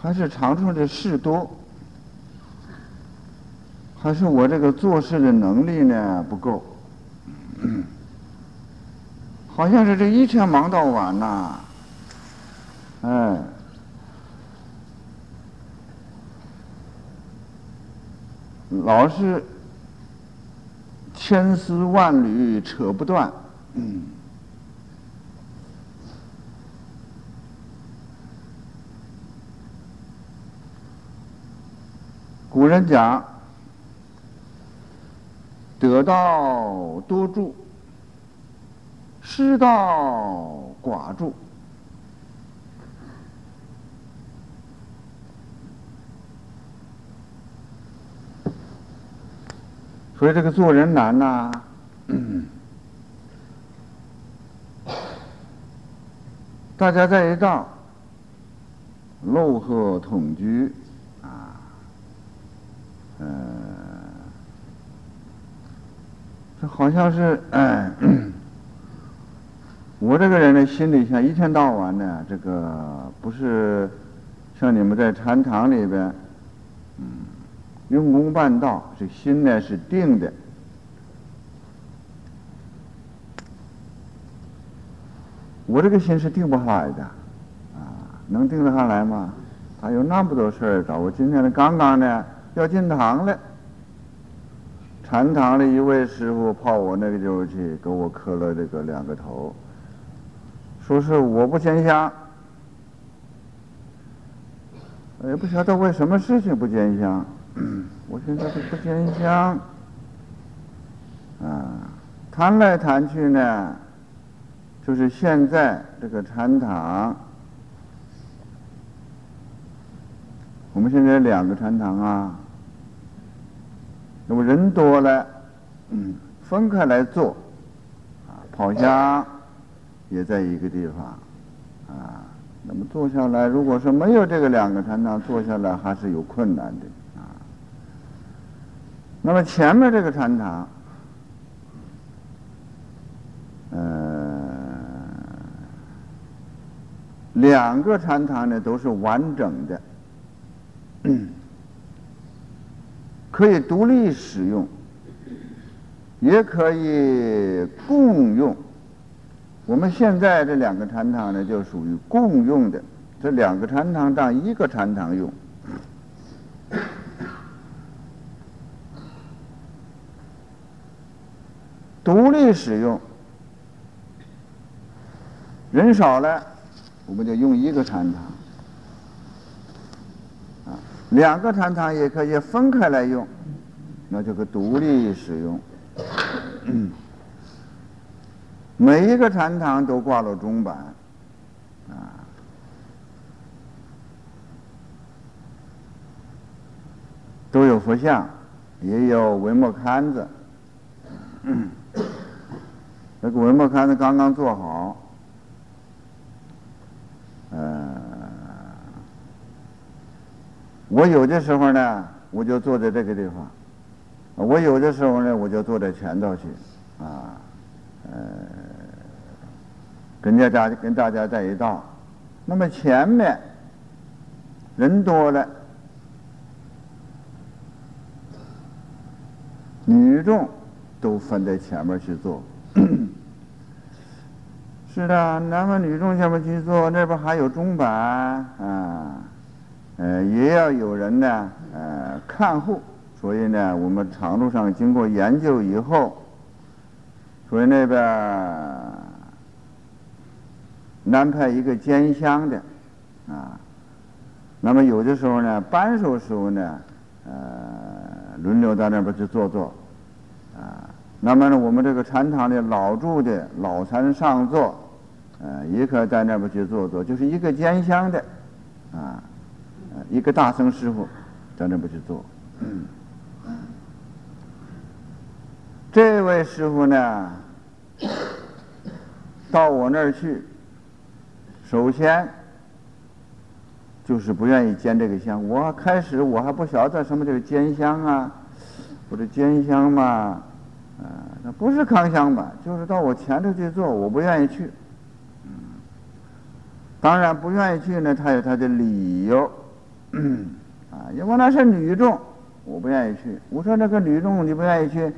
还是长春的事多，还是我这个做事的能力呢不够？好像是这一天忙到晚呐，哎，老是千丝万缕扯不断。嗯古人讲：“得道多助，失道寡助。”所以这个做人难呐。大家在一道，陋合同居。嗯，这好像是哎，我这个人呢，心里像一天到晚呢，这个不是像你们在禅堂里边，嗯，用功办道，这心呢是定的。我这个心是定不下来的，啊，能定得下来吗？他有那么多事儿找我。今天呢，刚刚呢。要进堂了，禅堂的一位师傅跑我那个地方去，给我磕了这个两个头，说是我不见香，也不晓得为什么事情不见香。我现在是不见香，啊，谈来谈去呢，就是现在这个禅堂。我们现在两个禅堂啊。那么人多了，嗯，分开来做，啊，跑香也在一个地方，啊，那么坐下来，如果说没有这个两个禅堂，坐下来还是有困难的，啊。那么前面这个禅堂，呃，两个禅堂呢都是完整的。可以独立使用，也可以共用。我们现在这两个禅堂呢，就属于共用的。这两个禅堂当一个禅堂用，独立使用。人少了，我们就用一个禅堂。两个禅堂也可以分开来用，那就可独立使用。每一个禅堂都挂了钟板，啊，都有佛像，也有文墨龛子。那个文墨龛子刚刚做好，嗯。我有的时候呢，我就坐在这个地方；我有的时候呢，我就坐在前头去，啊，呃，跟大家跟大家在一道。那么前面人多了，女众都分在前面去坐。是的，男们女众前面去坐，那边还有钟板啊。呃，也要有人呢，呃，看护。所以呢，我们长路上经过研究以后，所以那边安排一个监香的，啊，那么有的时候呢，半熟时候呢，呃，轮流到那边去坐坐，啊，那么呢，我们这个禅堂的老住的老禅上座，呃，也可在那边去坐坐，就是一个监香的，啊。一个大僧师傅在那边去做。这位师傅呢，到我那儿去，首先就是不愿意煎这个香。我开始我还不晓得什么叫煎香啊，我这煎香嘛，啊，那不是康香吧？就是到我前头去做，我不愿意去。当然不愿意去呢，他有他的理由。嗯啊，因为那是女众，我不愿意去。我说那个女众你不愿意去，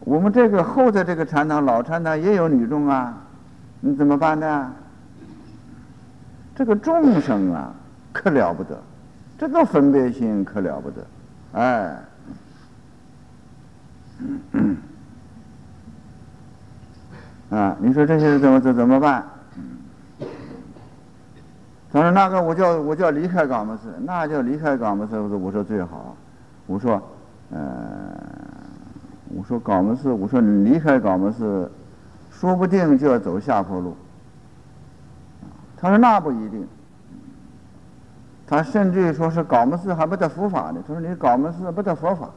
我们这个后的这个禅堂老禅堂也有女众啊，你怎么办呢？这个众生啊，可了不得，这个分别心可了不得，哎。啊，你说这些人怎么怎怎么办？他说那个我叫我叫离开冈木寺，那叫离开冈木寺，我说我说最好，我说，呃，我说冈木寺，我说你离开冈木寺，说不定就要走下坡路。他说那不一定，他甚至于说是冈木寺还不得佛法呢。他说你冈木寺不得佛法。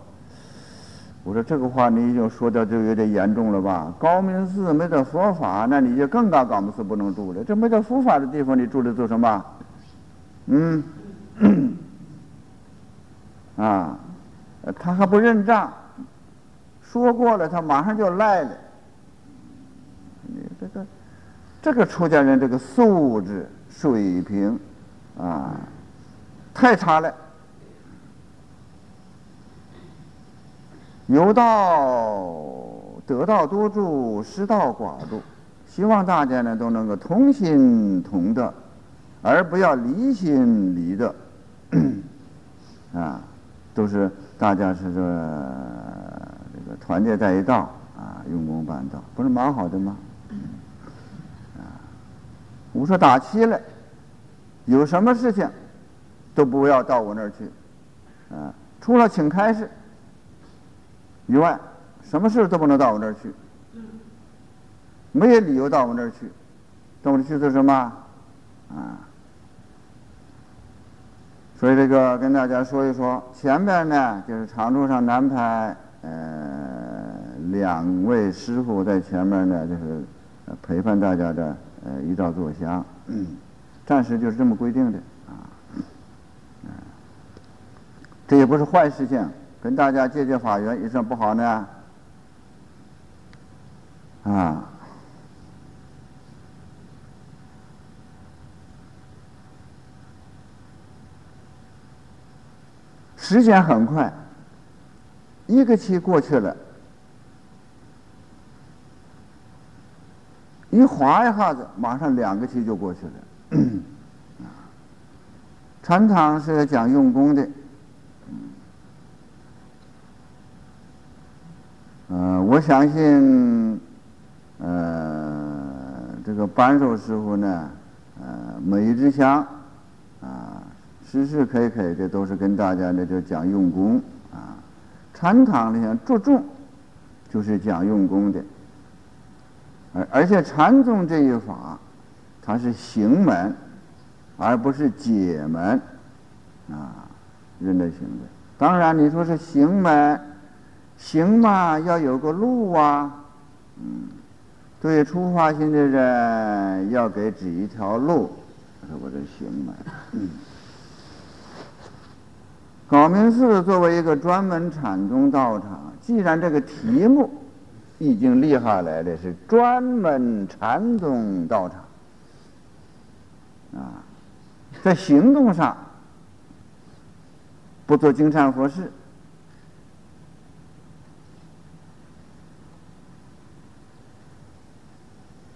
我说这个话你就说的就有点严重了吧？高明寺没得佛法，那你就更高高明寺不能住了。这没得佛法的地方，你住着做什么？嗯，啊，他还不认账，说过了，他马上就赖了。你这个，这个出家人这个素质水平啊，太差了。有道得道多助，失道寡助。希望大家呢都能够同心同德，而不要离心离德。啊，都是大家是这这个团结在一道啊，用功办道，不是蛮好的吗？啊，我说打起来，有什么事情都不要到我那儿去，啊，除了请开示。以外，什么事都不能到我这儿去，没有理由到我那儿去，到我这儿去做什么？啊！所以这个跟大家说一说，前面呢就是长柱上安排，呃，两位师傅在前面呢，就是陪伴大家的，呃，一道坐香，暂时就是这么规定的啊，这也不是坏事情。跟大家借借法缘，有什么不好呢？啊，时间很快，一个期过去了，一划一下子，马上两个期就过去了。禅堂是讲用功的。嗯，我相信，呃，这个扳手师傅呢，呃，每一支香，啊，时时刻刻的都是跟大家呢就讲用功啊。禅堂里面注重就是讲用功的，而而且禅宗这一法，它是行门，而不是解门，啊，认得行的。当然你说是行门。行嘛，要有个路啊，嗯，对出发心的人要给指一条路，说我这行嘛。嗯，高明寺作为一个专门禅宗道场，既然这个题目已经立下来了，是专门禅宗道场，啊，在行动上不做经忏佛事。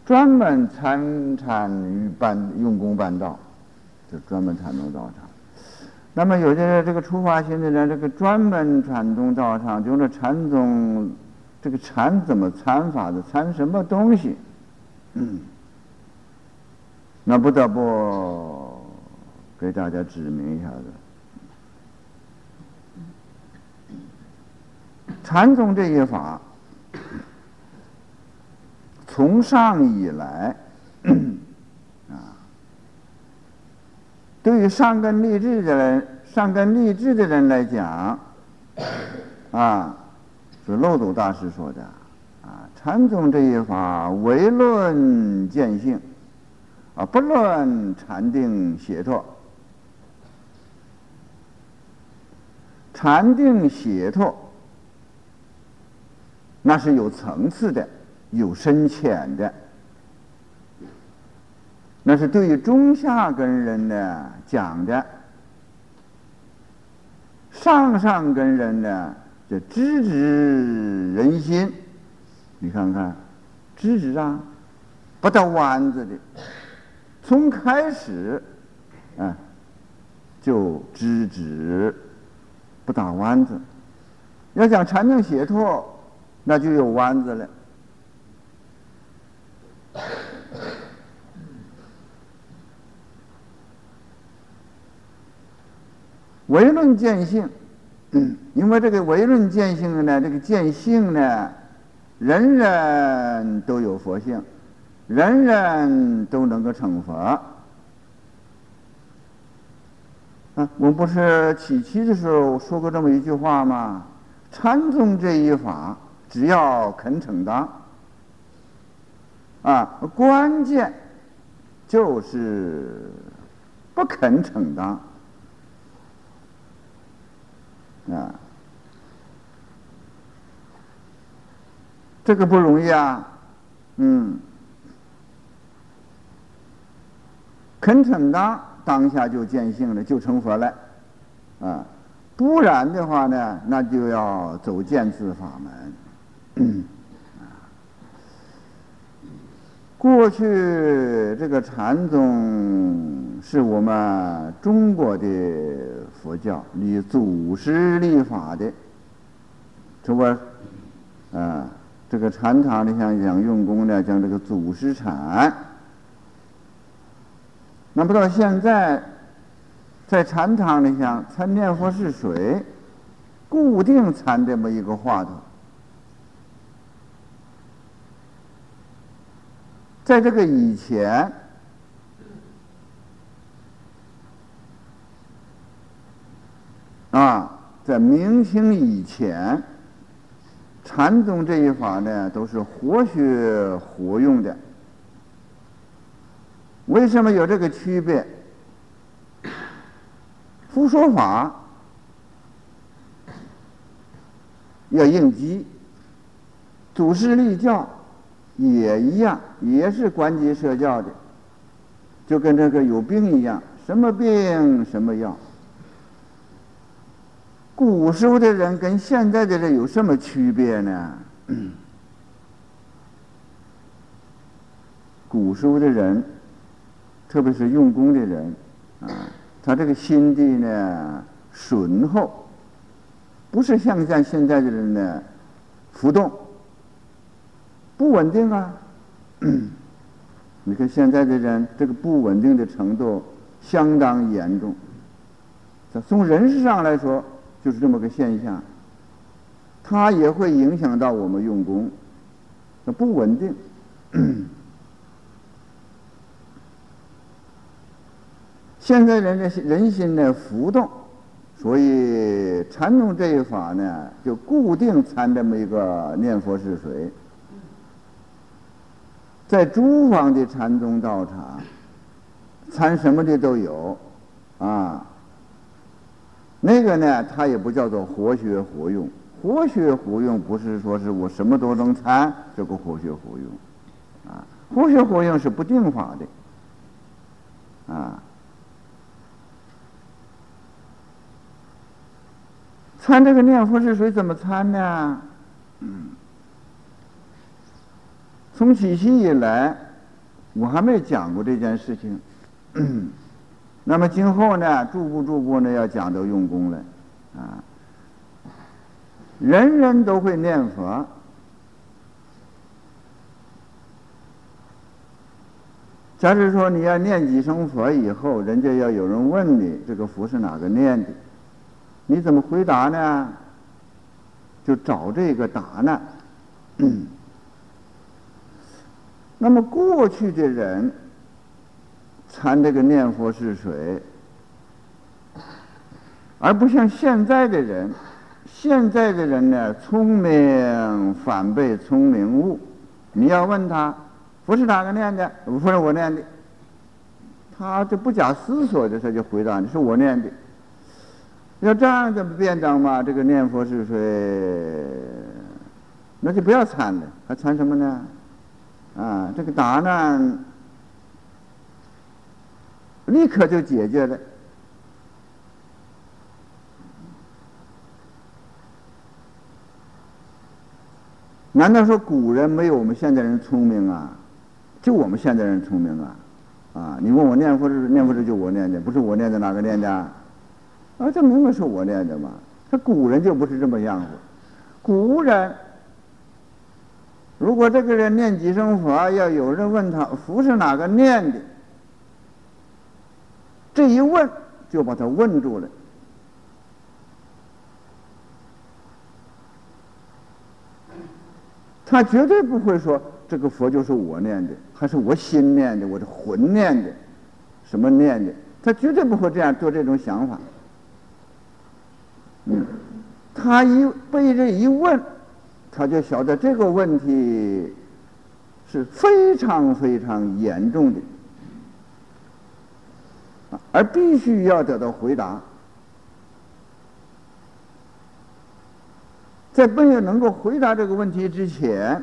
专门参禅于办用功办道，就专门禅宗道场。那么有些人这个出发心的人，这个专门禅宗道场，就是禅宗这个禅怎么参法的，参什么东西？那不得不给大家指明一下子。禅宗这一法。从上以来，啊，对于上根立志的人，上根立志的人来讲，啊，是漏斗大师说的，啊，禅宗这一法唯论见性，啊，不论禅定解脱，禅定解脱，那是有层次的。有深浅的，那是对于中下根人呢讲的，上上根人呢，就直指人心。你看看，直指啊，不带弯子的，从开始，啊，就直指，不打弯子。要想禅定解脱，那就有弯子了。唯论见性，嗯，因为这个唯论见性呢，这个见性呢，人人都有佛性，人人都能够成佛。啊，我不是起期的时候说过这么一句话吗？禅宗这一法，只要肯承当，啊，关键就是不肯承当。啊，这个不容易啊，嗯，肯承当，当下就见性了，就成佛了，啊，不然的话呢，那就要走见字法门嗯。过去这个禅宗是我们中国的佛教立祖师立法的，是不？啊，这个禅堂里像讲用功的，讲这个祖师禅。那么到现在，在禅堂里像参念佛是水，固定参这么一个话头。在这个以前，啊，在明清以前，禅宗这一法呢，都是活学活用的。为什么有这个区别？佛说法要应机，祖师立教。也一样，也是关机设教的，就跟这个有病一样，什么病什么药。古时候的人跟现在的人有什么区别呢？古时候的人，特别是用功的人，啊，他这个心地呢醇厚，不是像像现在的人呢浮动。不稳定啊！你看现在的人，这个不稳定的程度相当严重。从人事上来说，就是这么个现象。它也会影响到我们用功，那不稳定。现在人的人心的浮动，所以禅宗这一法呢，就固定参这么一个念佛是水。在诸方的禅宗道场，参什么的都有，啊，那个呢，它也不叫做活学活用。活学活用不是说是我什么都能参，这个活学活用，啊，活学活用是不定法的，啊，参这个念佛是谁怎么参呢？嗯。从起心以来，我还没讲过这件事情。那么今后呢，逐步逐步呢，要讲到用功了。啊，人人都会念佛。假如说你要念几声佛以后，人家要有人问你这个佛是哪个念的，你怎么回答呢？就找这个答案。那么过去的人参这个念佛是谁，而不像现在的人。现在的人呢，聪明反被聪明误。你要问他，佛是哪个念的？不是我念的。他就不假思索的，他就回答你是我念的。要这样怎么辩证嘛？这个念佛是谁，那就不要参了，还参什么呢？啊，这个答案立刻就解决了。难道说古人没有我们现代人聪明啊？就我们现代人聪明啊？啊，你问我念佛是念佛是就我念的，不是我念的哪个念的？啊，这明明是我念的嘛！他古人就不是这么样子，古人。如果这个人念几声佛，要有人问他佛是哪个念的，这一问就把他问住了。他绝对不会说这个佛就是我念的，还是我心念的，我的魂念的，什么念的？他绝对不会这样做这种想法。嗯，他一被这一问，他就晓得这个问题是非常非常严重的，而必须要得到回答。在没有能够回答这个问题之前，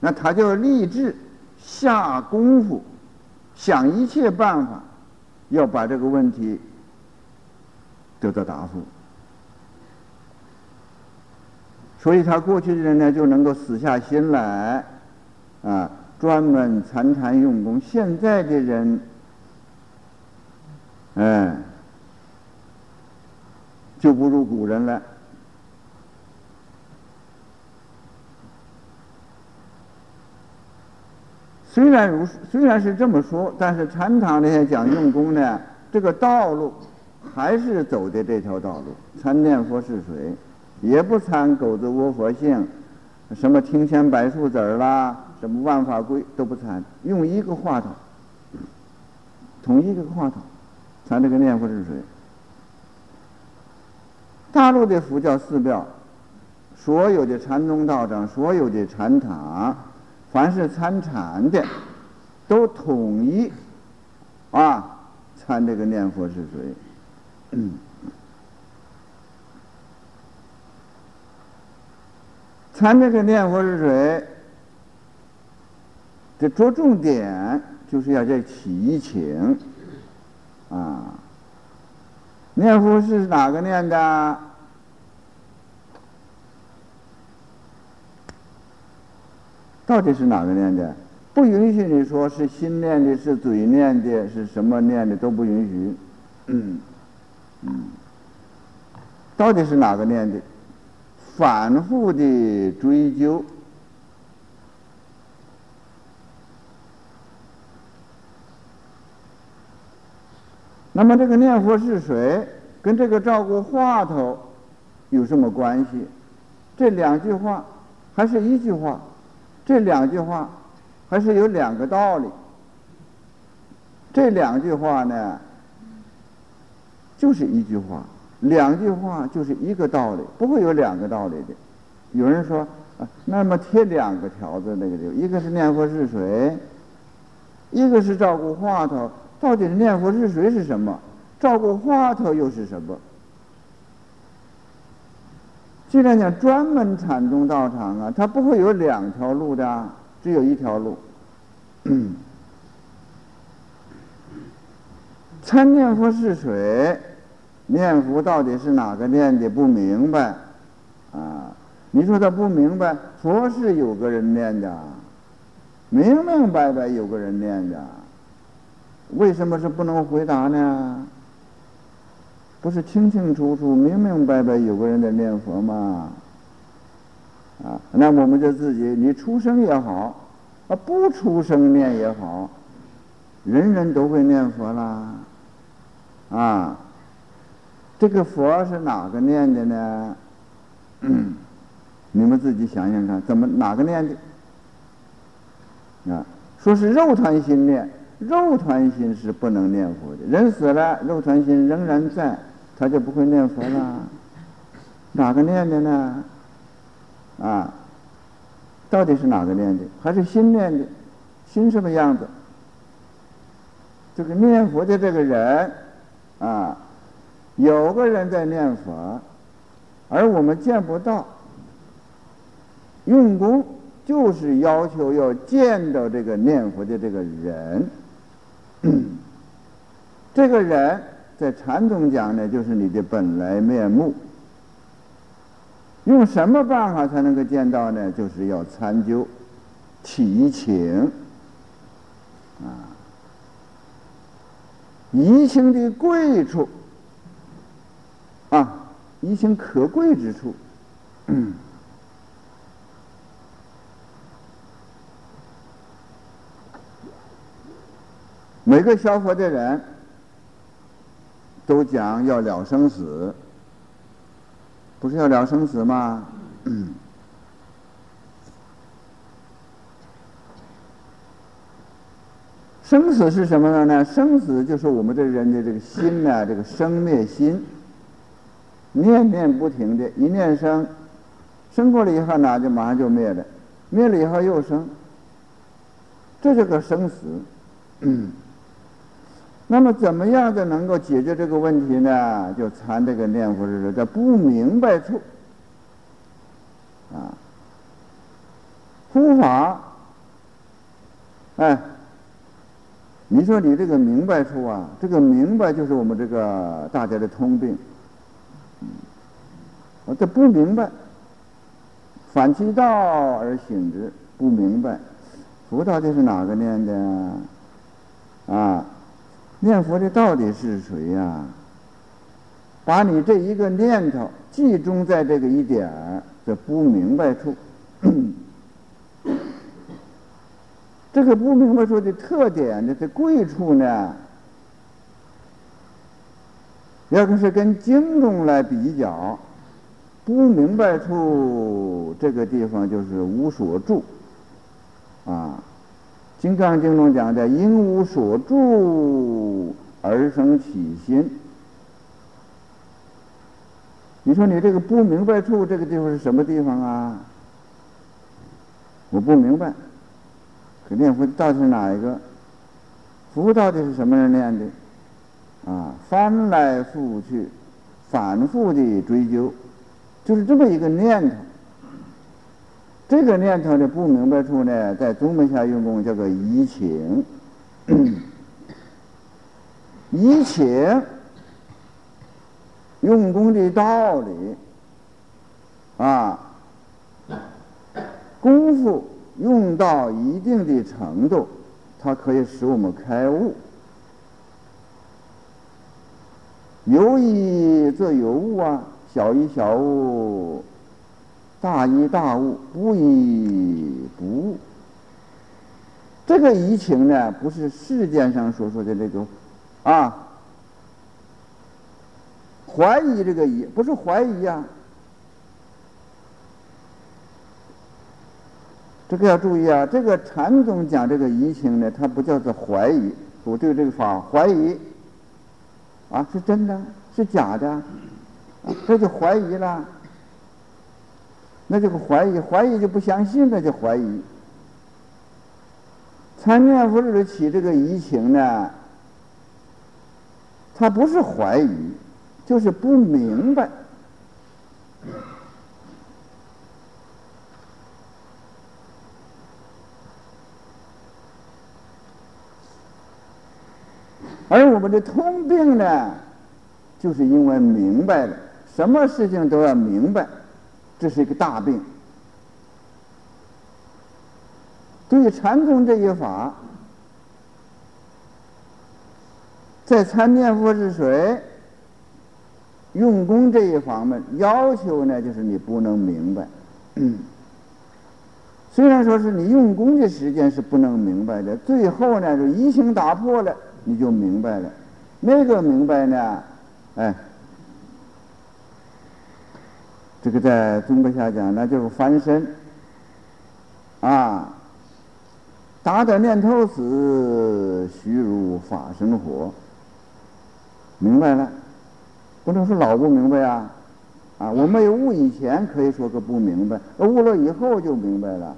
那他就立志下功夫，想一切办法，要把这个问题得到答复。所以他过去的人呢，就能够死下心来，啊，专门参禅用功。现在的人，哎，就不如古人了。虽然如虽然是这么说，但是禅堂那些讲用功呢，这个道路还是走的这条道路，参念佛是谁，也不参狗子窝佛性，什么庭前柏树子儿啦，什么万法归都不参，用一个话筒，统一这个话筒，参这个念佛是谁。大陆的佛教寺庙，所有的禅宗道长，所有的禅堂。凡是参禅的，都统一啊参这个念佛是谁嗯。参这个念佛是谁，这着重点就是要这起情啊。念佛是哪个念的？到底是哪个念的？不允许你说是心念的，是嘴念的，是什么念的都不允许。嗯，嗯，到底是哪个念的？反复的追究。那么这个念佛是谁？跟这个照顾话头有什么关系？这两句话还是一句话？这两句话还是有两个道理。这两句话呢，就是一句话；两句话就是一个道理，不会有两个道理的。有人说啊，那么贴两个条子那个就一个是念佛是水，一个是照顾话头。到底是念佛是水是什么？照顾话头又是什么？既然讲专门禅宗道场啊，它不会有两条路的，只有一条路。参念佛是水，念佛到底是哪个念的不明白啊？你说他不明白，佛是有个人念的，明明白白有个人念的，为什么是不能回答呢？不是清清楚楚、明明白白有个人在念佛吗？啊，那我们就自己，你出生也好，啊，不出生念也好，人人都会念佛啦。啊，这个佛是哪个念的呢？你们自己想想看，怎么哪个念的？啊，说是肉团心念，肉团心是不能念佛的。人死了，肉团心仍然在。他就不会念佛了，哪个念的呢？啊，到底是哪个念的？还是心念的？心什么样子？这个念佛的这个人，啊，有个人在念佛，而我们见不到。用功就是要求要见到这个念佛的这个人，这个人。在禅宗讲呢，就是你的本来面目。用什么办法才能够见到呢？就是要参究体情啊，怡情的贵处啊，一心可贵之处。每个消佛的人都讲要了生死。不是要了生死吗？生死是什么呢？生死就是我们这人的这个心呢，这个生灭心，念念不停的，一念生，生过了以后呢，就马上就灭了，灭了以后又生，这是个生死。那么怎么样的能够解决这个问题呢？就参这个念佛时在不明白处，啊，护法，哎，你说你这个明白处啊，这个明白就是我们这个大家的通病，我这不明白，反其道而行之，不明白，佛到底是哪个念的啊？念佛的到底是谁呀？把你这一个念头集中在这个一点儿这不明白处，这个不明白处的特点的这贵处呢？要是跟经中来比较，不明白处这个地方就是无所住，啊。《金刚经》中讲的“因无所住而生起心”，你说你这个不明白处，这个地方是什么地方啊？我不明白，可念佛到底是哪一个？佛到底是什么人念的？啊，翻来覆去，反复的追究，就是这么一个念头。这个念头的不明白处呢，在宗门下用功叫做移情，移情用功的道理啊，功夫用到一定的程度，它可以使我们开悟。有一则有悟啊，小一小悟。大一大悟，不以不悟。这个疑情呢，不是世间上所说的这种啊，怀疑这个疑，不是怀疑呀。这个要注意啊，这个禅宗讲这个疑情呢，它不叫做怀疑，我对这个法怀疑，啊，是真的，是假的，这就怀疑了。那这个怀疑，怀疑就不相信，那就怀疑。参念佛里起这个疑情呢，他不是怀疑，就是不明白。而我们的通病呢，就是因为明白了，什么事情都要明白。这是一个大病。对禅宗这一法，在参念佛是谁用功这一方面，要求呢，就是你不能明白。虽然说是你用功的时间是不能明白的，最后呢，就一心打破了，你就明白了。那个明白呢，哎。这个在中国下讲，那就是翻身啊！打点念头死，虚如法生活。明白了，不能说老不明白啊！啊，我没有悟以前可以说个不明白，悟了以后就明白了，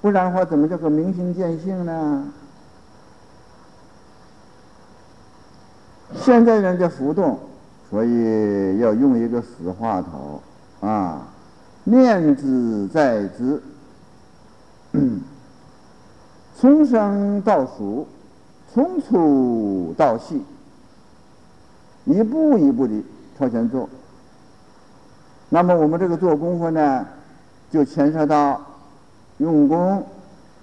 不然的话怎么叫个明心见性呢？现在人家浮动，所以要用一个死话头。啊，念之在之，从生到熟，从粗到细，一步一步的朝前做。那么我们这个做功夫呢，就牵涉到用功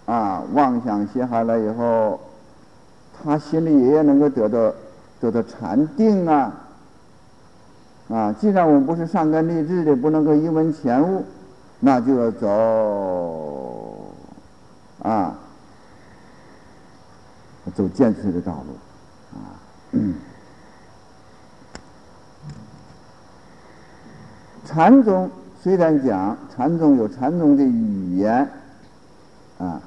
啊，妄想歇下来以后，他心里也能够得到叫做禅定啊。啊，既然我们不是上根立志的，不能够一闻前悟，那就要走啊，走渐次的道路啊。禅宗虽然讲禅宗有禅宗的语言啊，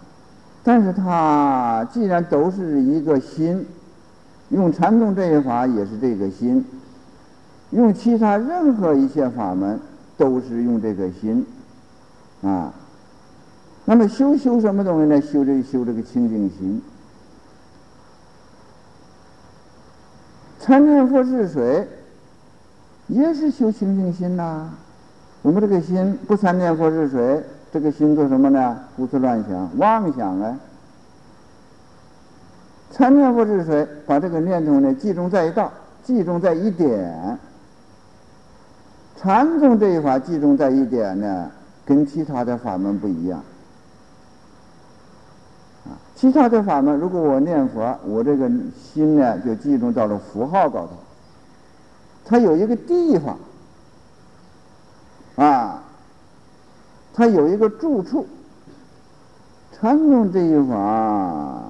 但是它既然都是一个心，用禅宗这一法也是这个心。用其他任何一些法门，都是用这个心，啊，那么修修什么东西呢？修这个修这个清净心。参念佛是水，也是修清净心呐。我们这个心不参念佛是水，这个心做什么呢？胡思乱想、妄想啊。参念佛是谁，把这个念头呢集中在一道，集中在一点。禅宗这一法集中在一点呢，跟其他的法门不一样。啊，其他的法门，如果我念佛，我这个心呢就集中到了符号高头，它有一个地方，啊，它有一个住处。禅宗这一法，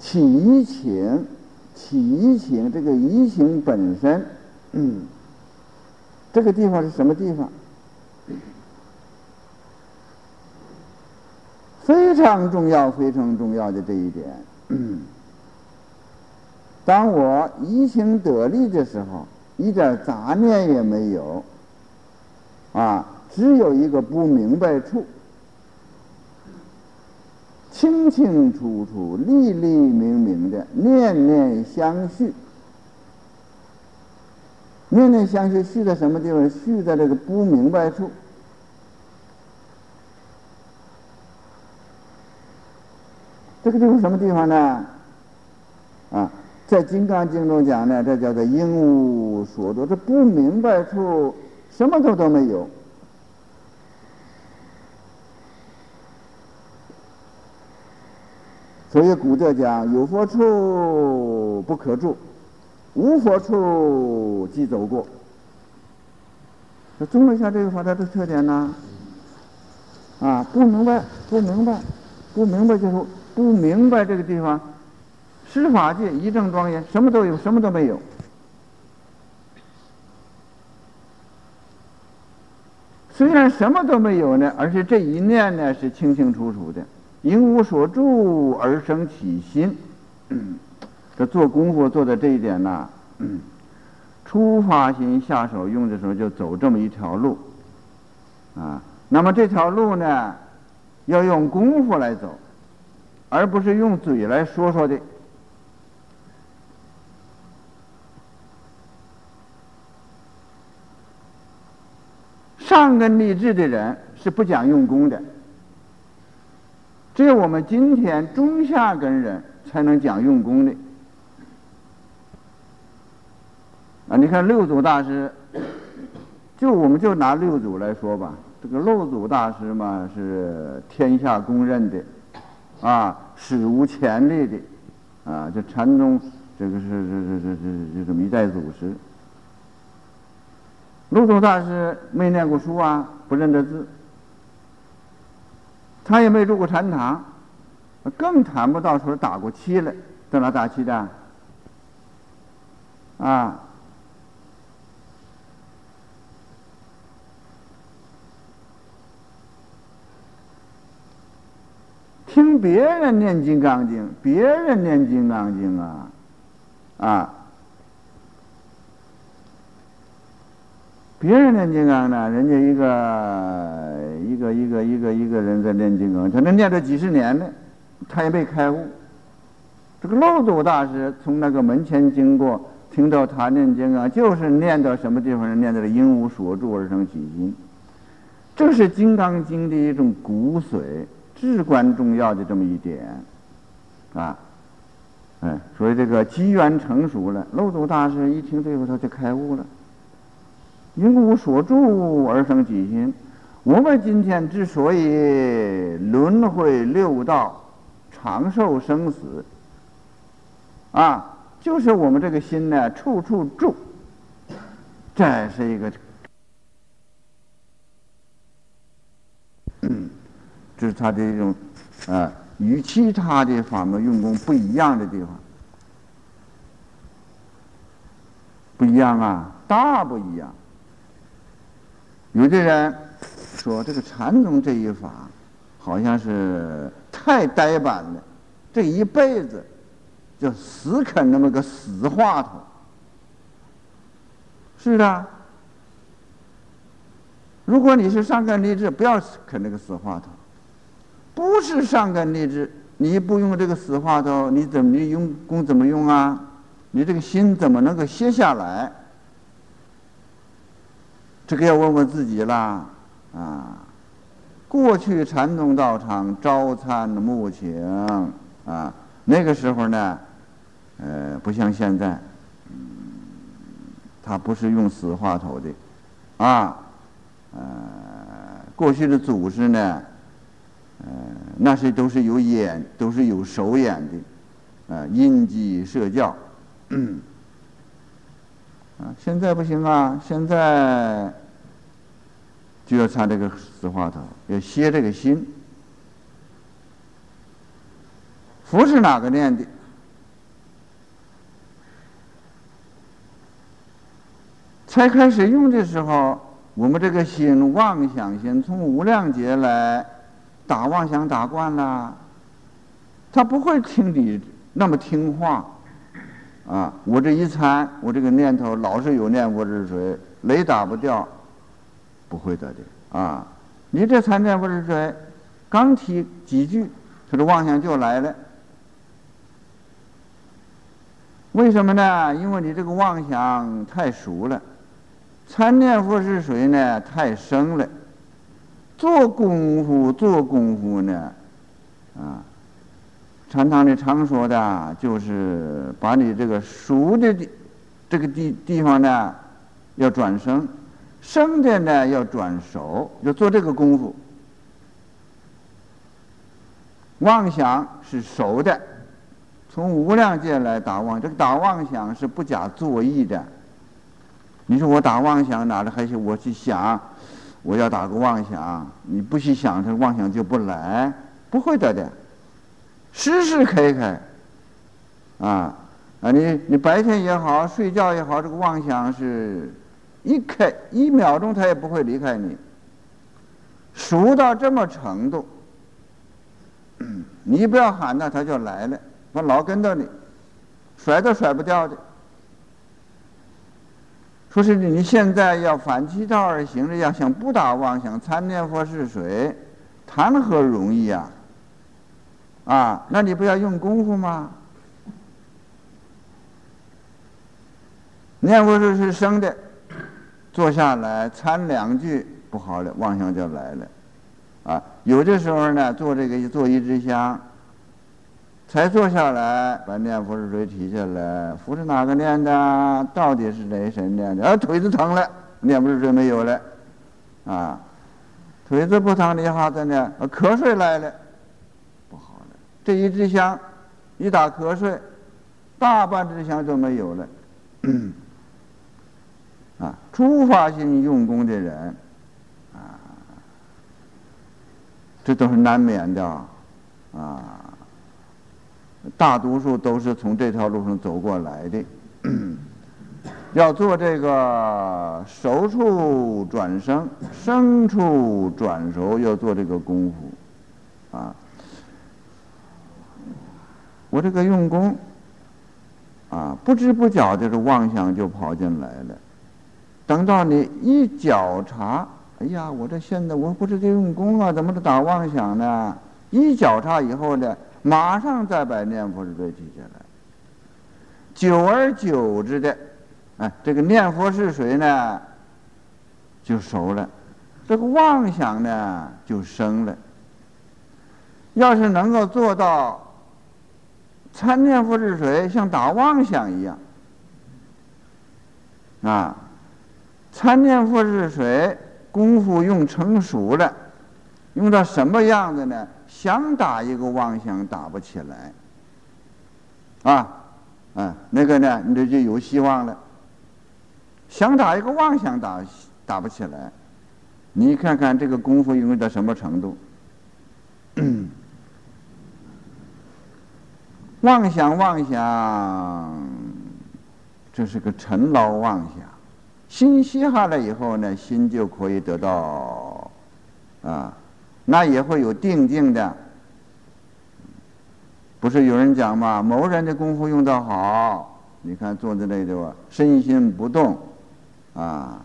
起一情，起一情，这个一情本身，嗯。这个地方是什么地方？非常重要，非常重要的这一点。当我一心得力的时候，一点杂念也没有，啊，只有一个不明白处，清清楚楚、历历明明的，念念相续。念念相续，续在什么地方？续在这个不明白处。这个地方什么地方呢？啊，在《金刚经》中讲呢，这叫做应无所住。这不明白处，什么都都没有。所以古德讲：有佛处不可住。无佛处即走过。那综合一下这个法它的特点呢？啊，不明白，不明白，不明白就是不明白这个地方，施法界一正庄严，什么都有，什么都没有。虽然什么都没有呢，而且这一念呢是清清楚楚的，因无所住而生起心。这做功夫做的这一点呢，初发心下手用的时候就走这么一条路，啊，那么这条路呢，要用功夫来走，而不是用嘴来说说的。上根立志的人是不讲用功的，只有我们今天中下根人才能讲用功的。啊，你看六祖大师，就我们就拿六祖来说吧，这个六祖大师嘛是天下公认的，啊，史无前例的，啊，这禅宗这个是是是是是是这么一代祖师。六祖大师没念过书啊，不认得字，他也没入过禅堂，更谈不到说打过七了，在哪打七的？啊。听别人念《金刚经》，别人念《金刚经》啊，啊，别人念《金刚》呢，人家一个一个一个一个一个人在念《金刚》，他能念了几十年呢，他也没开悟。这个漏祖大师从那个门前经过，听到他念《金刚》，就是念到什么地方，念到了“因无所住而生起心”，这是《金刚经》的一种骨髓。至关重要的这么一点，啊，哎，所以这个机缘成熟了，漏斗大师一听这个，他就开悟了，因无所住而生起心。我们今天之所以轮回六道、长寿生死，啊，就是我们这个心呢，处处住。这是一个，这是他的一种啊，与其他的法门用功不一样的地方。不一样啊，大不一样。有的人说这个禅宗这一法，好像是太呆板了，这一辈子就死啃那么个死话头。是的，如果你是上根立志，不要啃那个死话头。不是上根立志，你不用这个死话头，你怎么你用功怎么用啊？你这个心怎么能够歇下来？这个要问问自己啦，啊！过去禅宗道场朝参暮请啊，那个时候呢，呃，不像现在，嗯，他不是用死话头的，啊，呃，过去的祖师呢，呃，那些都是有眼，都是有手眼的，啊，因机设教。嗯，啊，现在不行啊！现在就要唱这个死话头，要歇这个心。佛是哪个念的？才开始用的时候，我们这个心妄想心从无量劫来打妄想打惯了，他不会听你那么听话。啊，我这一参，我这个念头老是有念佛之水，雷打不掉，不会得的啊！你这参念佛是谁，刚提几句，他的妄想就来了。为什么呢？因为你这个妄想太熟了，参念佛是谁呢太生了，做功夫做功夫呢，啊。禅堂里常说的，就是把你这个熟的地，这个地地方呢，要转生；生的呢，要转熟，要做这个功夫。妄想是熟的，从无量界来打妄，这个打妄想是不假作意的。你说我打妄想哪里还是我去想，我要打个妄想，你不去想，这妄想就不来，不会得的。时时刻刻，啊啊！你你白天也好，睡觉也好，这个妄想是一开一秒钟，他也不会离开你。熟到这么程度，你不要喊他，他就来了，他老跟着你，甩都甩不掉的。说是你现在要反其道而行之，要想不打妄想，参念佛是水，谈何容易啊！啊，那你不要用功夫吗？念佛是是生的，坐下来参两句不好了，妄想就来了。啊，有的时候呢，做这个做一支香，才坐下来把念佛是水提下来，佛是哪个念的？到底是谁神念的？啊，腿子疼了，念佛是水没有了。啊，腿子不疼，你好在呢，瞌睡来了。不好了这一支香，一打瞌睡，大半支香都没有了。啊，初发心用功的人，啊，这都是难免的，啊，大多数都是从这条路上走过来的。要做这个熟处转生，生处转熟，要做这个功夫，啊。我这个用功，啊，不知不觉的这妄想就跑进来了。等到你一觉察，哎呀，我这现在我不是在用功啊，怎么都打妄想呢？一觉察以后呢，马上再把念佛是水提下来。久而久之的，哎，这个念佛是谁呢，就熟了，这个妄想呢就生了。要是能够做到。参念佛是谁，像打妄想一样，啊，参念佛是谁？功夫用成熟了，用到什么样子呢？想打一个妄想打不起来，啊，嗯，那个呢，你这就有希望了。想打一个妄想打打不起来，你看看这个功夫用到什么程度？妄想妄想，这是个尘劳妄想。心歇下来以后呢，心就可以得到啊，那也会有定境的。不是有人讲嘛，某人的功夫用得好，你看坐在那里吧，身心不动啊，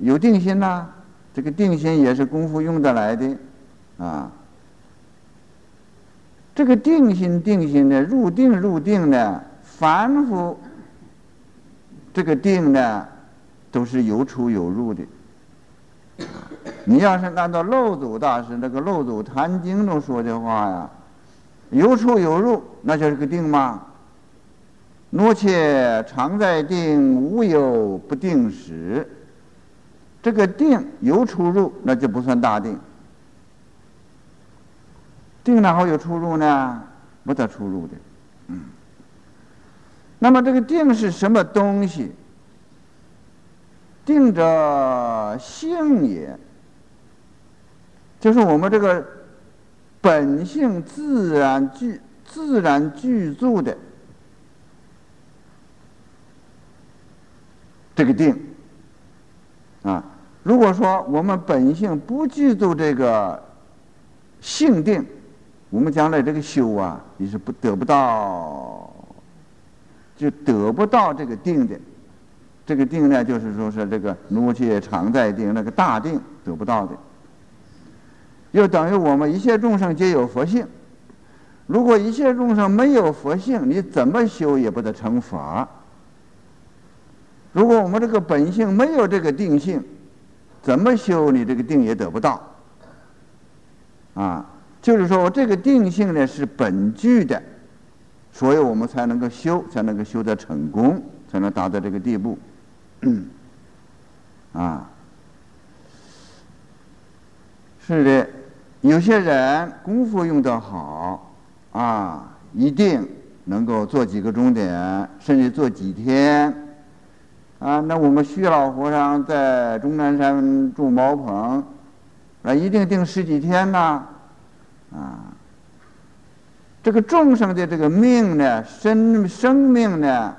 有定心呐。这个定心也是功夫用得来的啊。这个定心定心的，入定入定的，反复这个定呢。都是有出有入的。你要是按照漏祖大师那个《漏祖坛经》中说的话呀，有出有入，那就是个定吗？若且常在定，无有不定时。这个定有出入，那就不算大定。定哪会有出入呢？不得出入的。嗯。那么这个定是什么东西？定者性也，就是我们这个本性自然具、自然具足的这个定啊。如果说我们本性不具足这个性定，我们将来这个修啊，你是不得不到，就得不到这个定的。这个定呢，就是说是这个奴界常在定，那个大定得不到的，就等于我们一切众生皆有佛性。如果一切众生没有佛性，你怎么修也不得成佛。如果我们这个本性没有这个定性，怎么修你这个定也得不到。啊，就是说这个定性呢是本具的，所以我们才能够修，才能够修得成功，才能达到这个地步。嗯，啊，是的，有些人功夫用得好，啊，一定能够做几个钟点，甚至做几天，啊，那我们徐老和尚在终南山住茅棚，啊，一定定十几天呐，啊，这个众生的这个命呢，生生命呢，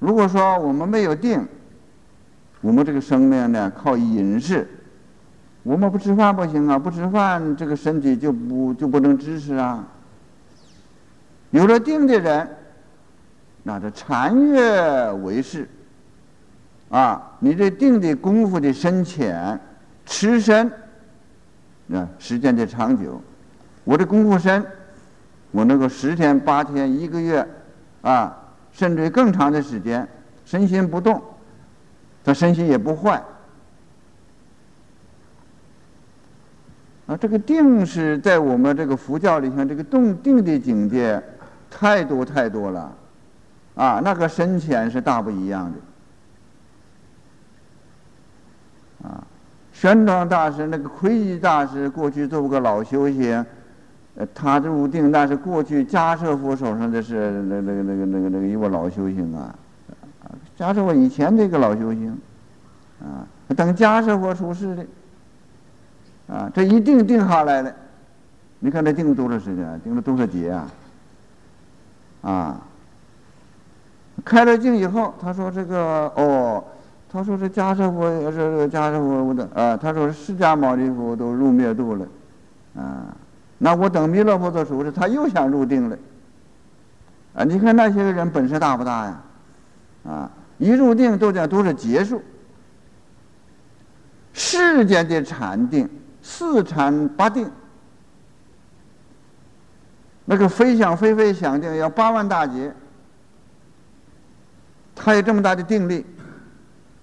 如果说我们没有定。我们这个生命呢，靠饮食，我们不吃饭不行啊！不吃饭，这个身体就不就不能支持啊。有了定的人，那这禅悦为事啊！你这定的功夫的深浅、持深，啊，时间的长久。我这功夫深，我能够十天、八天、一个月，啊，甚至更长的时间，身心不动。他身心也不坏啊！这个定是在我们这个佛教里，像这个动定的境界太多太多了啊！那个深浅是大不一样的啊！玄奘大师那个魁夷大师过去做过个老修行，他入定，那是过去迦舍佛手上的是那那个那个那个那个一位老修行啊。加上我以前这个老修行，啊，等加舍佛出世的，啊，这一定定下来了。你看他定多少时间？定了多少节啊？啊，开了镜以后，他说这个哦，他说这迦舍佛也是迦舍佛的啊，他说释迦牟尼佛都入灭度了，啊，那我等弥勒佛的出世，他又想入定了，啊，你看那些个人本事大不大呀？啊。一入定，都讲都是结束。世间的禅定，四禅八定，那个飞想飞飞想定要八万大劫，他有这么大的定力，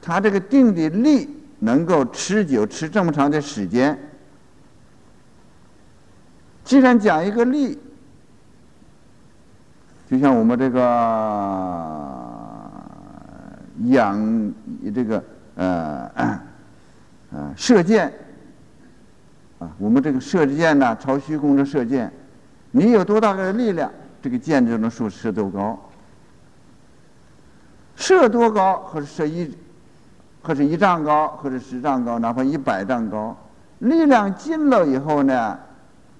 他这个定的力能够持久，持这么长的时间。既然讲一个力，就像我们这个。养这个呃，呃，射箭，啊，我们这个射箭呢，朝虚空的射箭，你有多大的力量，这个箭就能射射多高。射多高，或者射一，或者一丈高，或者十丈高，哪怕一百丈高，力量尽了以后呢，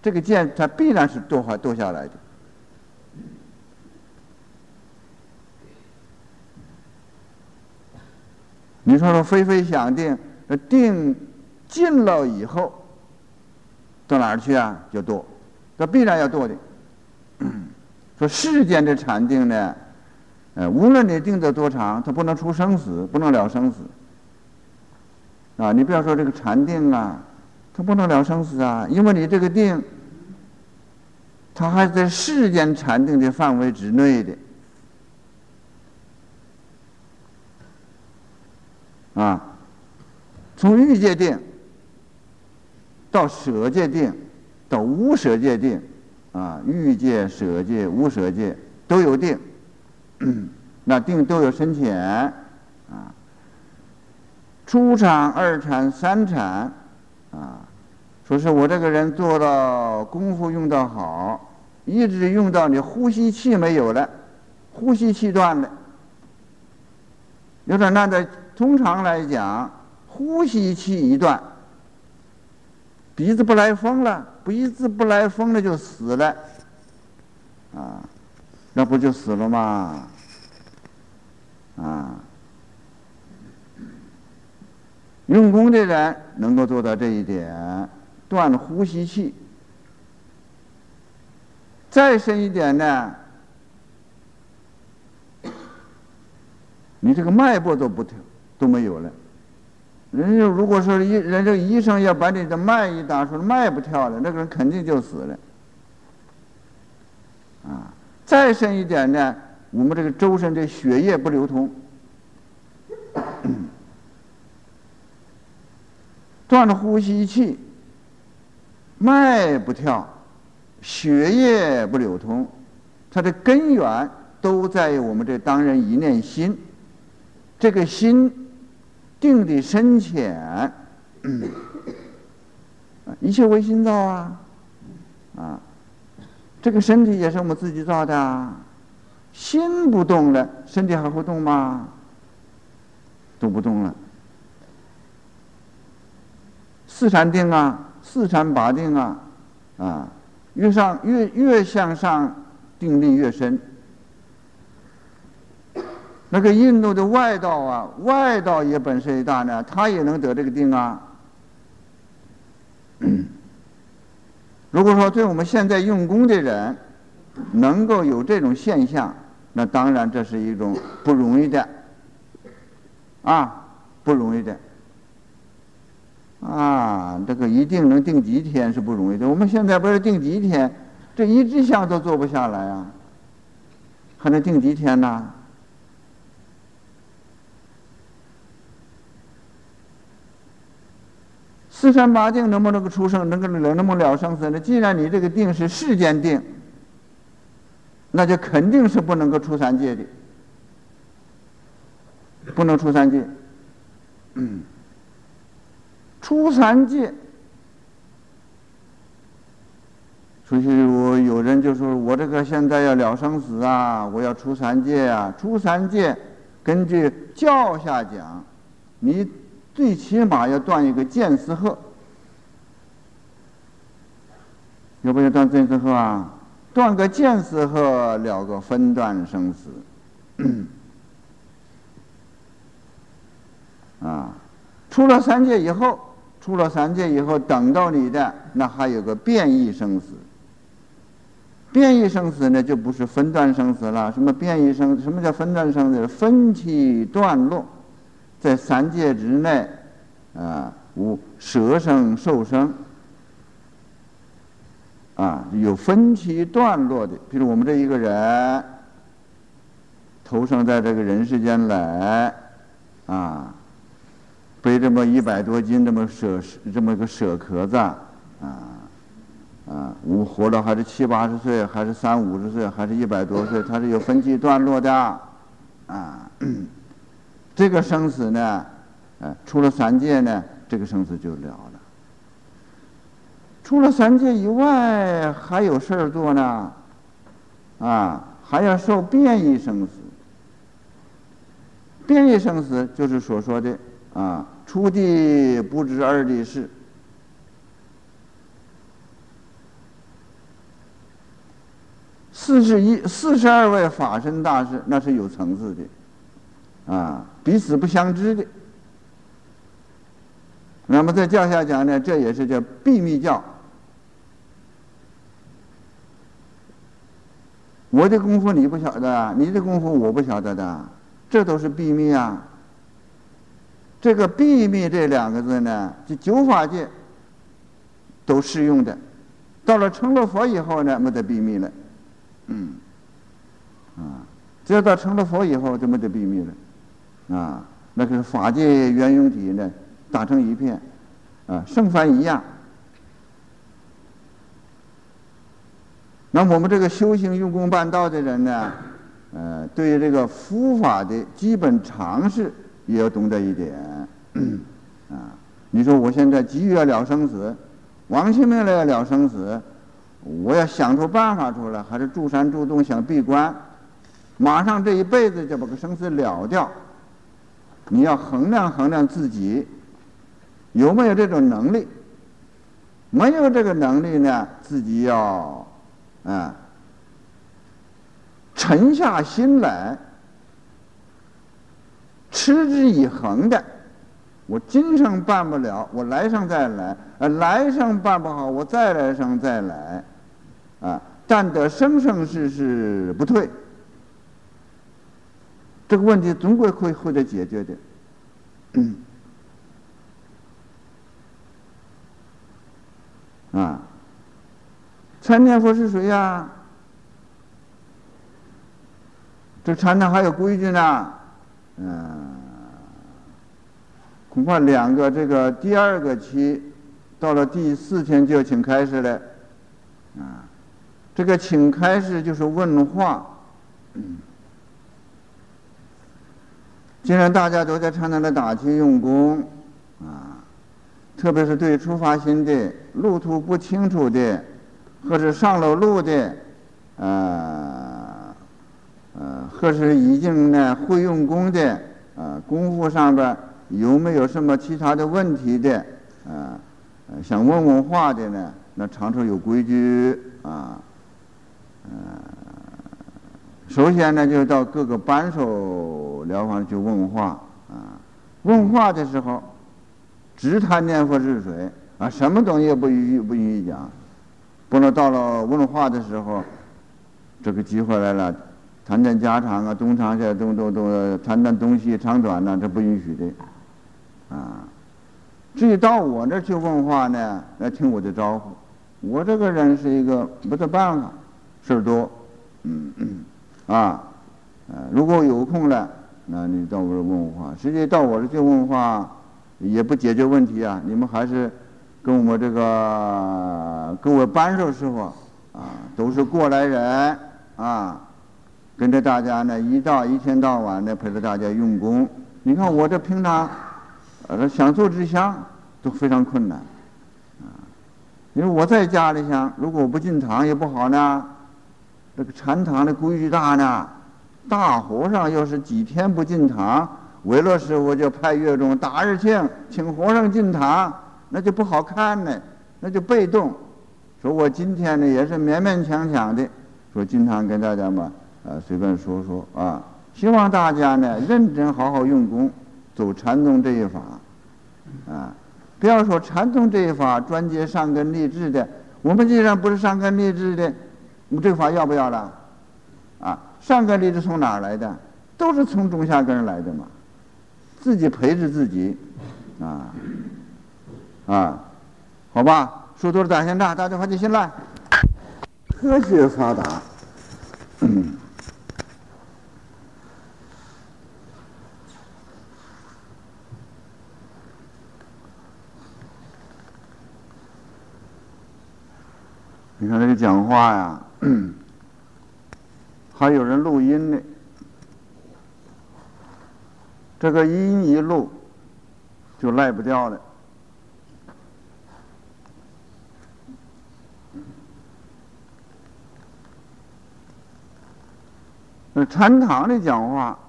这个箭它必然是堕下堕下来的。你说说，飞飞想定，那定尽了以后，到哪儿去啊？就堕，这必然要堕的。说世间的禅定呢？呃，无论你定的多长，它不能出生死，不能了生死。啊，你不要说这个禅定啊，它不能了生死啊，因为你这个定，它还在世间禅定的范围之内的。啊，从欲界定到舍界定，到无舍界定，啊，欲界、舍界、无舍界都有定。那定都有深浅啊，初禅、二禅、三禅啊，说是我这个人做到功夫用的好，一直用到你呼吸气没有了，呼吸气断了。有点那的，通常来讲，呼吸气一断，鼻子不来风了，鼻子不来风了就死了，啊。那不就死了吗？啊！用功的人能够做到这一点，断呼吸气。再深一点呢，你这个脉搏都不停，都没有了。人家如果说医，人家医生要把你的脉一打，出来脉不跳了，那个人肯定就死了。啊！再深一点呢，我们这个周身的血液不流通，断了呼吸气，脉不跳，血液不流通，它的根源都在我们这当人一念心，这个心定的深浅，一切为心造啊，啊。这个身体也是我们自己造的啊，心不动了，身体还会动吗？都不动了。四禅定啊，四禅八定啊，啊，越上越越向上，定力越深。那个印度的外道啊，外道也本事也大呢，他也能得这个定啊。如果说对我们现在用功的人能够有这种现象，那当然这是一种不容易的，啊，不容易的，啊，这个一定能定几天是不容易的。我们现在不是定几天，这一支香都做不下来啊，还能定几天呢？四三八定能不能够出生，能够能能不能了生死呢？既然你这个定是世间定，那就肯定是不能够出三界的，不能出三界。嗯，出三界，出去我有人就说我这个现在要了生死啊，我要出三界啊，出三界，根据教下讲，你。最起码要断一个见思鹤，要不要断见思鹤啊？断个见思鹤，了个分段生死。啊，出了三界以后，出了三界以后，等到你的那还有个变异生死。变异生死呢，就不是分段生死了。什么变异生？什么叫分段生死？分期段落。在三界之内，啊，无蛇生、受生，啊，有分期段落的。比如我们这一个人，投生在这个人世间来，啊，背这么一百多斤这么舍这么个舍壳子，啊，啊，我活了还是七八十岁，还是三五十岁，还是一百多岁，它是有分期段落的，啊。这个生死呢，哎，出了三界呢，这个生死就了了。除了三界以外，还有事儿做呢，啊，还要受变异生死。变异生死就是所说的啊，初地不知二地事。四十一、四十二位法身大士，那是有层次的，啊，彼此不相知的。那么在教下讲呢，这也是叫秘密教。我的功夫你不晓得，你的功夫我不晓得的，这都是秘密啊。这个秘密这两个字呢，就九法界都适用的，到了成了佛以后呢，没得秘密了。嗯，啊，只要到成了佛以后，就没得秘密了，啊，那个法界圆融体呢，打成一片，啊，圣凡一样。那我们这个修行用功办道的人呢，呃，对于这个佛法的基本常识也要懂得一点，啊，你说我现在急于要了生死，王清明来要了生死。我要想出办法出来，还是住山住洞想闭关，马上这一辈子就把个生死了掉。你要衡量衡量自己有没有这种能力，没有这个能力呢，自己要啊沉下心来，持之以恒的。我今生办不了，我来生再来；呃，来生办不好，我再来生再来。啊，但得生生世世不退，这个问题总归会会得解决的。啊，禅念佛是谁呀？这禅堂还有规矩呢。嗯，恐怕两个这个第二个期，到了第四天就要请开始了。啊。这个请开始就是问话。嗯既然大家都在常常的打气用功，啊，特别是对出发心的、路途不清楚的，或者上了路的，呃，呃，或是已经呢会用功的，呃，功夫上边有没有什么其他的问题的，啊，想问问话的呢？那常常有规矩啊。嗯，首先呢，就到各个扳手疗房去问话啊。问话的时候，只谈念佛是水啊，什么东西也不允许不允许讲。不能到了问话的时候，这个机会来了，谈谈家常啊，东长西东东东，谈谈东西长短呢，这不允许的啊。至于到我那去问话呢，来听我的招呼。我这个人是一个没得办法。事儿多，嗯嗯，啊，呃，如果有空了，那你到我这问问话。实际到我这去问话，也不解决问题啊。你们还是跟我这个各位扳手师傅啊，都是过来人啊，跟着大家呢，一到一天到晚的陪着大家用功。你看我这平常，呃，想做支香都非常困难，啊，因为我在家里想，如果我不进堂也不好呢。这个禅堂的规矩大呢，大和尚要是几天不进堂，维乐师傅就派乐众打日庆请和尚进堂，那就不好看呢，那就被动。说我今天呢也是勉勉强强的，说进堂跟大家嘛，呃，随便说说啊，希望大家呢认真好好用功，走禅宗这一法，啊，不要说禅宗这一法专接上根立志的，我们既然不是上根立志的。我们这个法要不要了？啊，上根利是从哪儿来的？都是从中下根来的嘛。自己培着自己，啊，啊，好吧，说多了胆先大，大家快起心来。科学发达，你看这个讲话呀。还有人录音呢，这个音一录，就赖不掉了。那禅堂的讲话，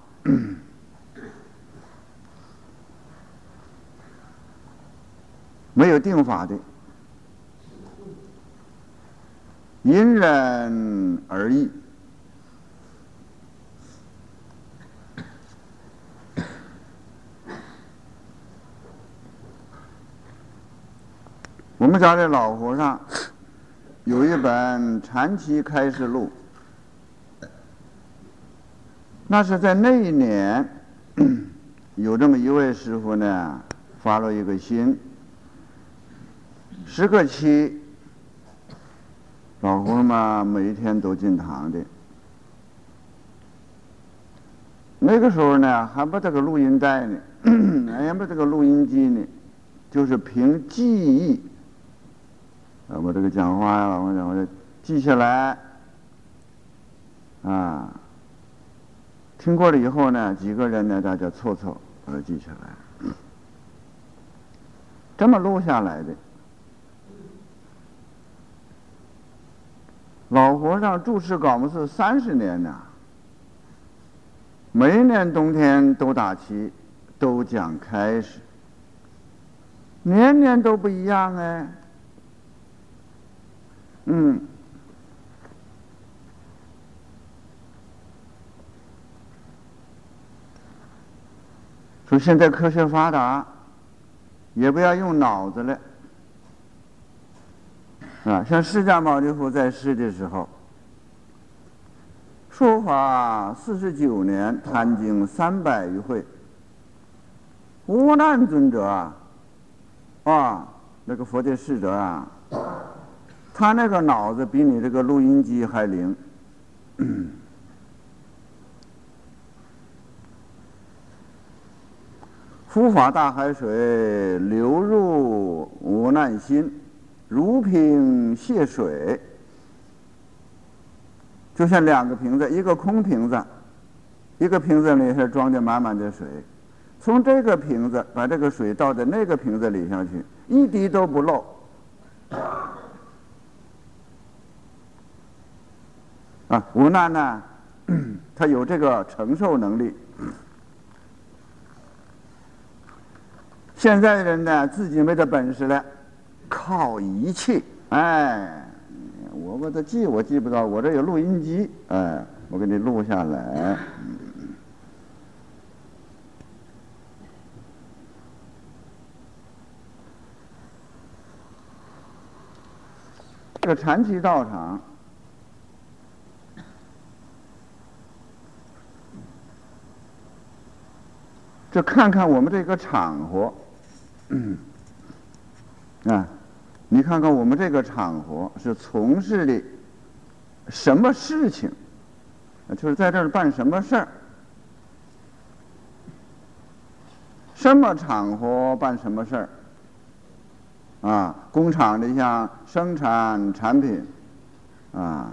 没有定法的，因人而异。我们家的老和尚有一本《禅期开示录》，那是在那一年，有这么一位师傅呢，发了一个心，十个七，老胡嘛每一天都进堂的。那个时候呢，还没这个录音带呢，还没这个录音机呢，就是凭记忆。我这个讲话呀，我讲我就记下来，啊，听过了以后呢，几个人呢，大家凑凑把它记下来，这么录下来的。老和尚住持搞么是三十年呐，每年冬天都打旗，都讲开始，年年都不一样哎。嗯，说现在科学发达，也不要用脑子了，啊，像释迦牟尼佛在世的时候，说法四十九年，谈经三百余会，无难尊者啊，啊，那个佛的使者啊。他那个脑子比你这个录音机还灵。佛法大海水流入无难心，如瓶泻水，就像两个瓶子，一个空瓶子，一个瓶子里是装的满满的水，从这个瓶子把这个水倒在那个瓶子里下去，一滴都不漏。啊，无难呢，他有这个承受能力。现在的人呢，自己没这本事了，靠仪器。哎，我把它记，我记不到，我这有录音机，哎，我给你录下来。这个禅期道场。就看看我们这个场合，啊，你看看我们这个场合是从事的什么事情？就是在这儿办什么事儿？什么场合办什么事儿？啊，工厂里像生产产品，啊，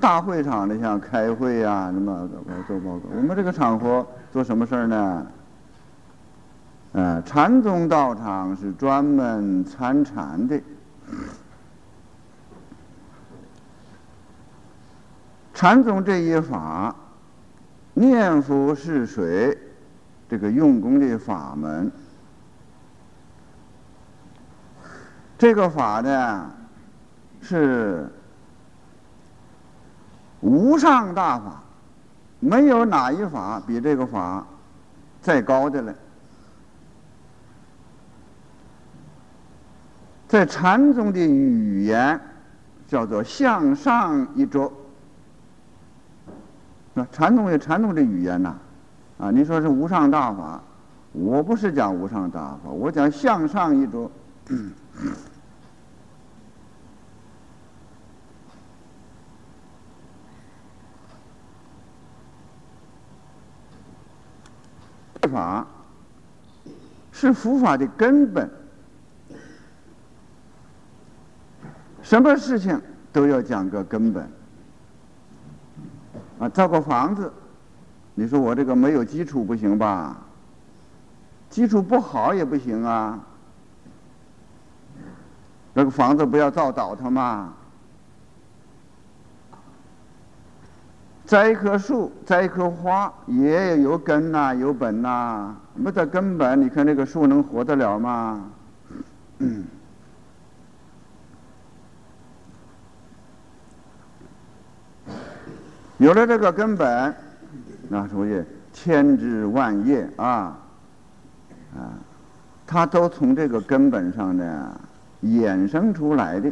大会场里像开会呀，什么做报告。我们这个场合做什么事儿呢？呃，禅宗道场是专门参禅的。禅宗这一法，念佛是水，这个用功的法门，这个法呢是无上大法，没有哪一法比这个法再高的了。在禅宗的语言叫做向上一着，那禅宗有禅宗的语言呐，啊，你说是无上大法，我不是讲无上大法，我讲向上一着。法是佛法的根本。什么事情都要讲个根本啊！造个房子，你说我这个没有基础不行吧？基础不好也不行啊。那个房子不要造倒它嘛。栽一棵树，栽一棵花，也有根呐，有本呐。没得根本，你看这个树能活得了吗嗯？有了这个根本，那所以千枝万叶啊，啊，它都从这个根本上呢衍生出来的。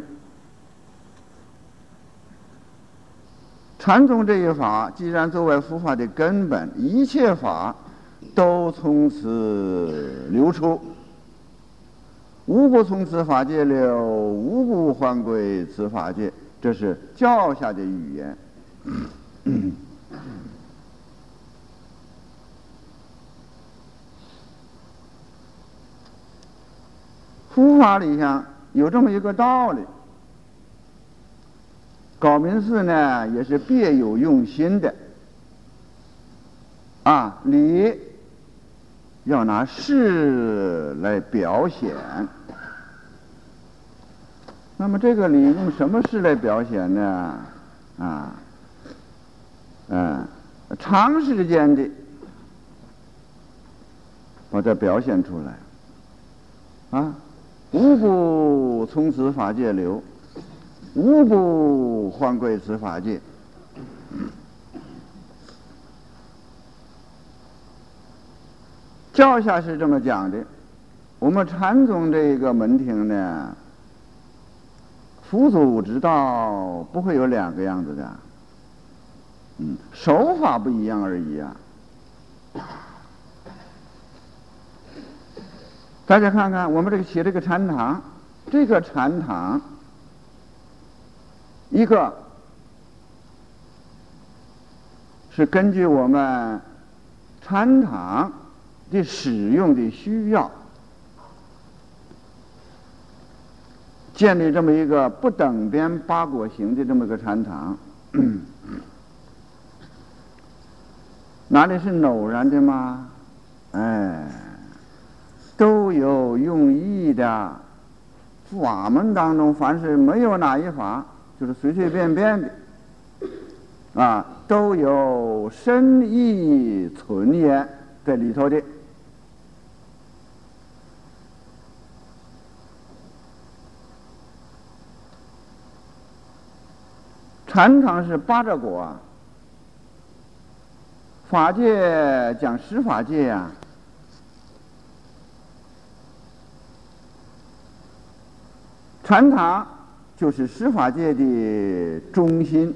禅宗这一法，既然作为佛法的根本，一切法都从此流出，无不从此法界流，无不还归此法界。这是教下的语言。佛法里上有这么一个道理。搞明寺呢，也是别有用心的，啊，礼要拿事来表现。那么这个礼用什么事来表现呢？啊，嗯，长时间的把它表现出来，啊，无不从此法界流。无不还归此法界。教下是这么讲的，我们禅宗这个门庭呢，佛祖之道不会有两个样子的，手法不一样而已啊。大家看看，我们这个写这个禅堂，这个禅堂。一个是根据我们禅堂的使用的需要，建立这么一个不等边八果形的这么个禅堂，哪里是偶然的吗？哎，都有用意的。法门当中，凡是没有哪一法。就是随随便便的，啊，都有深意存焉在里头的。禅堂是八着果啊，法界讲十法界呀，禅堂。就是司法界的中心。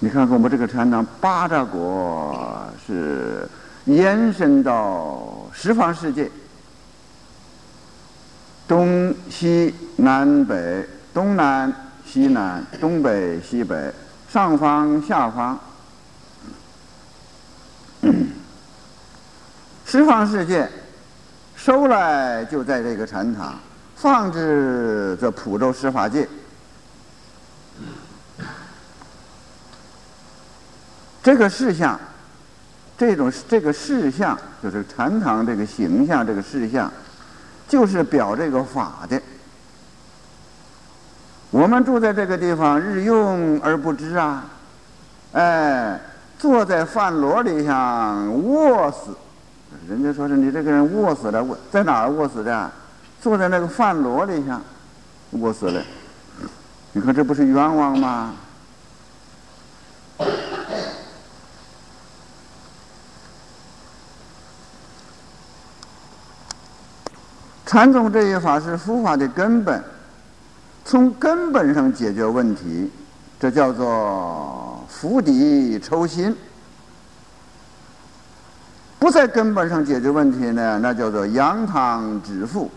你看看我们这个禅堂，八扎国是延伸到十方世界，东西南北、东南西南、东北西北、上方下方，十方世界。收来就在这个禅堂，放置这普州十法界。这个事项，这种这个事项，就是禅堂这个形象，这个事项，就是表这个法的。我们住在这个地方，日用而不知啊，哎，坐在饭罗里上卧死。人家说是你这个人卧死了，卧在哪儿卧死的？坐在那个饭箩里上，卧死了。你看这不是冤枉吗？禅宗这一法是佛法的根本，从根本上解决问题，这叫做釜底抽薪。不在根本上解决问题呢，那叫做扬汤止沸。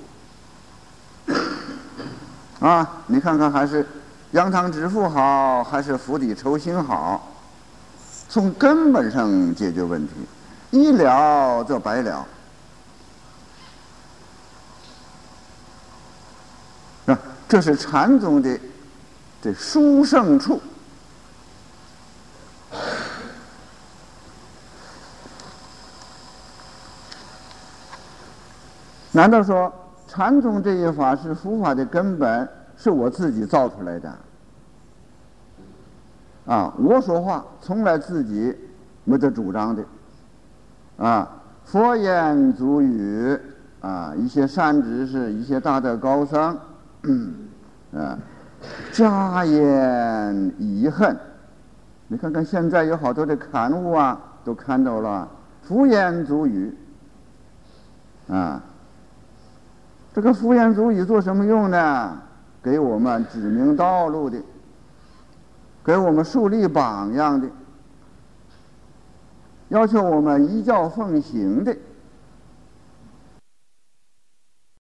啊，你看看还是扬汤止沸好，还是釜底抽薪好？从根本上解决问题，一了就白了。这是禅宗的这殊胜处。难道说禅宗这一法是佛法的根本是我自己造出来的？啊我说话从来自己没得主张的。啊佛言足语啊一些善知识一些大的高僧嗯啊，加言遗恨。你看看现在有好多的刊物啊，都看到了敷衍足语，啊，这个敷衍足语做什么用呢？给我们指明道路的，给我们树立榜样的，要求我们依教奉行的。